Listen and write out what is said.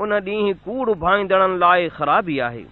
ان ڏينهن ڪوڙ ڀائيندڙن لاءِ خرابي آهي.